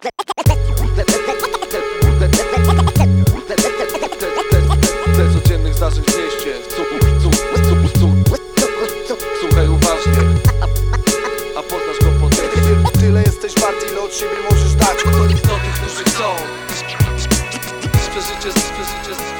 Te codziennych zdarzeń w mieście Słuchaj uważnie A poznasz go po tym Tyle jesteś wart, ile od siebie możesz dać. Do tych, którzy chcą. Przeżycie, przeżycie, przeżycie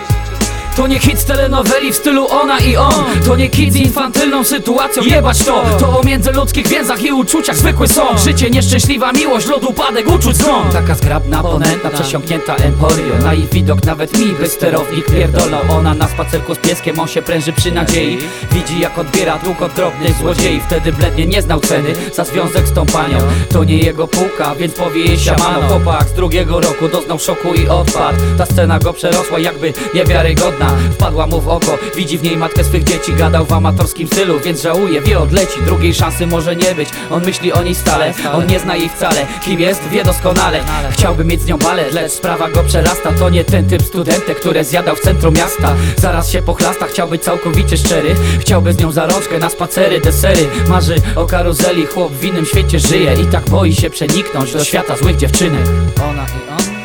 To nie hit z telenoweli w stylu ona i on. To nie kid z infantylną sytuacją Jebać to, to o międzyludzkich więzach i uczuciach zwykły są Życie nieszczęśliwa miłość, lud upadek, uczuć zgon. Taka zgrabna ponęta, przesiąknięta emporio. Na jej widok nawet mi by sterownik pierdolał. Ona na spacerku z pieskiem, on się pręży przy nadziei. Widzi jak odbiera dług od drobnych złodziei. Wtedy blednie nie znał ceny za związek z tą panią. To nie jego półka, więc powie jej siamano. Chłopak z drugiego roku doznał szoku i odpadł. Ta scena go przerosła jakby niewiarygodna Wpadła mu w oko, widzi w niej matkę swych dzieci Gadał w amatorskim stylu, więc żałuje, wie odleci Drugiej szansy może nie być, on myśli o niej stale On nie zna jej wcale, kim jest, wie doskonale. Chciałby mieć z nią balet, lecz sprawa go przerasta To nie ten typ studentek, które zjadał w centrum miasta. Zaraz się pochlasta, chciał być całkowicie szczery Chciałby z nią za rączkę na spacery, desery. Marzy o karuzeli, chłop w innym świecie żyje I tak boi się przeniknąć do świata złych dziewczynek. Ona i on,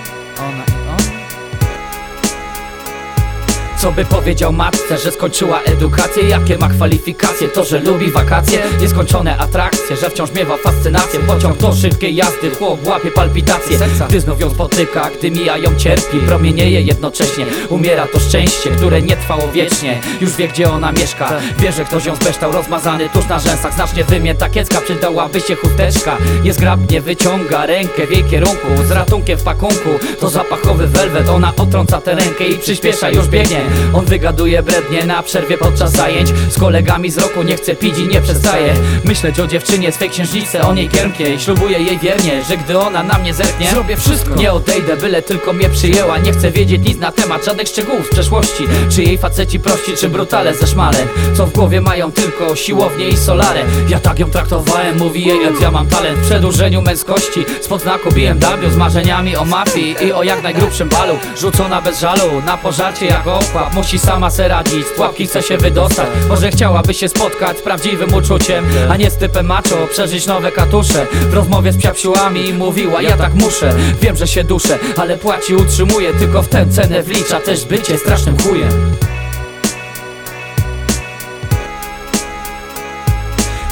co by powiedział matce, że skończyła edukację? Jakie ma kwalifikacje, to że lubi wakacje? Nieskończone atrakcje, że wciąż miewa fascynację. Pociąg do szybkiej jazdy, chłop łapie palpitacje. Gdy znów ją spotyka, gdy mija ją cierpi. Promienieje jednocześnie, umiera to szczęście Które nie trwało wiecznie, już wie gdzie ona mieszka. Wie, że ktoś ją zbeształ, rozmazany tuż na rzęsach. Znacznie wymięta kiecka, przydałaby się chusteczka. Jest grabnie, wyciąga rękę w jej kierunku. Z ratunkiem w pakunku, to zapachowy welwet. Ona otrąca tę rękę i przyspiesza, już biegnie On wygaduje brednie na przerwie podczas zajęć. Z kolegami z roku nie chce pić i nie przestaje. Myśleć o dziewczynie swej księżniczce, o niej giermkie I ślubuję jej wiernie, że gdy ona na mnie zerknie Zrobię wszystko, nie odejdę, byle tylko mnie przyjęła. Nie chcę wiedzieć nic na temat, żadnych szczegółów z przeszłości. Czy jej faceci prości, czy brutale ze szmalem. Co w głowie mają tylko siłownie i solare. Ja tak ją traktowałem, mówi jej jak ja mam talent. W przedłużeniu męskości, spod znaku BMW Z marzeniami o mafii i o jak najgrubszym balu. Rzucona bez żalu, na pożarcie jak Musi sama se radzić, z pułapki chce się wydostać. Może chciałaby się spotkać z prawdziwym uczuciem A nie z typem macho, przeżyć nowe katusze. W rozmowie z psiapsiłami mówiła ja tak muszę Wiem, że się duszę, ale płaci utrzymuje Tylko w tę cenę wlicza też bycie strasznym chujem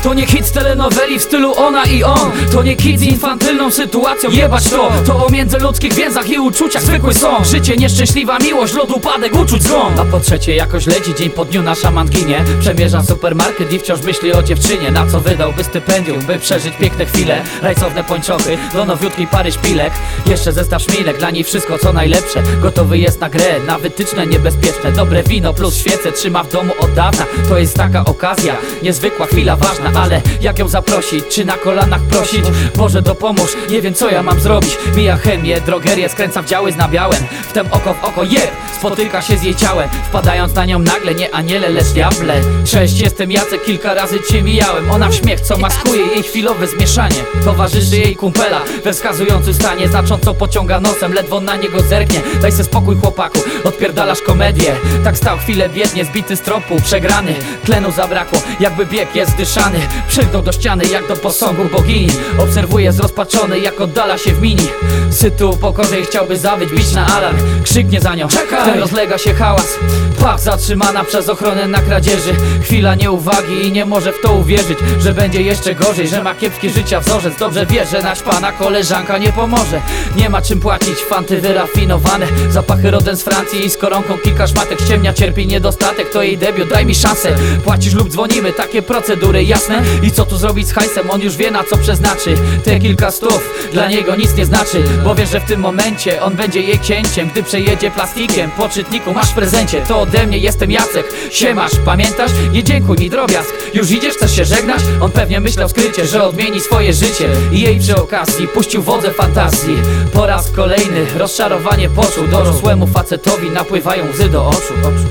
To nie hit z telenoweli w stylu ona i on. To nie kid z infantylną sytuacją Jebać to, to o międzyludzkich więzach i uczuciach zwykły są Życie nieszczęśliwa miłość, lud upadek, uczuć zgon. A po trzecie jakoś leci dzień po dniu nasza mankinie Przemierza supermarket i wciąż myśli o dziewczynie. Na co wydałby stypendium, by przeżyć piękne chwile? Rajcowne pończochy, do nowiutkiej pary szpilek Jeszcze zestaw szmilek, dla niej wszystko co najlepsze. Gotowy jest na grę, na wytyczne niebezpieczne. Dobre wino plus świece trzyma w domu od dawna. To jest taka okazja, niezwykła chwila ważna Ale jak ją zaprosić, czy na kolanach prosić? Boże dopomóż, nie wiem co ja mam zrobić. Mija chemię, drogerię, skręca w działy z nabiałem. Wtem oko w oko, jeb, spotyka się z jej ciałem Wpadając na nią nagle, nie aniele, lecz diable. Cześć, jestem Jacek, kilka razy cię mijałem. Ona w śmiech, co maskuje jej chwilowe zmieszanie. Towarzyszy jej kumpela, we wskazującym stanie Znacząco pociąga nosem, ledwo na niego zerknie. Daj se spokój chłopaku, odpierdalasz komedię. Tak stał chwilę biednie, zbity z tropu, przegrany. Tlenu zabrakło, jakby bieg jest dyszany. Przygnął do ściany, jak do posągu bogini. Obserwuje zrozpaczony, jak oddala się w mini. Sytu pokorzej chciałby zawyć, bić na alarm. Krzyknie za nią, czekaj! Rozlega się hałas. Pach zatrzymana przez ochronę na kradzieży. Chwila nieuwagi i nie może w to uwierzyć Że będzie jeszcze gorzej, że ma kiepski życia wzorzec. Dobrze wie, że naćpana koleżanka nie pomoże. Nie ma czym płacić, fanty wyrafinowane. Zapachy rodem z Francji i z koronką kilka szmatek. Ściemnia, cierpi niedostatek, to jej debiut, daj mi szansę. Płacisz lub dzwonimy, takie procedury jasne. I co tu zrobić z hajsem, on już wie na co przeznaczy. Te kilka stów dla niego nic nie znaczy Bo wiesz, że w tym momencie on będzie jej księciem Gdy przejedzie plastikiem, po czytniku masz w prezencie To ode mnie jestem Jacek, siemasz, pamiętasz? Nie dziękuj mi drobiazg, już idziesz, chcesz się żegnać? On pewnie myślał skrycie, że odmieni swoje życie. I jej przy okazji puścił wodze fantazji. Po raz kolejny rozczarowanie poczuł. Dorosłemu facetowi napływają łzy do oczu, oczu.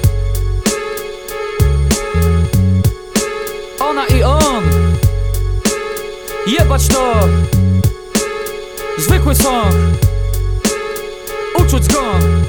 Ona i on. Jebać to. Zwykły song Uczuć zgon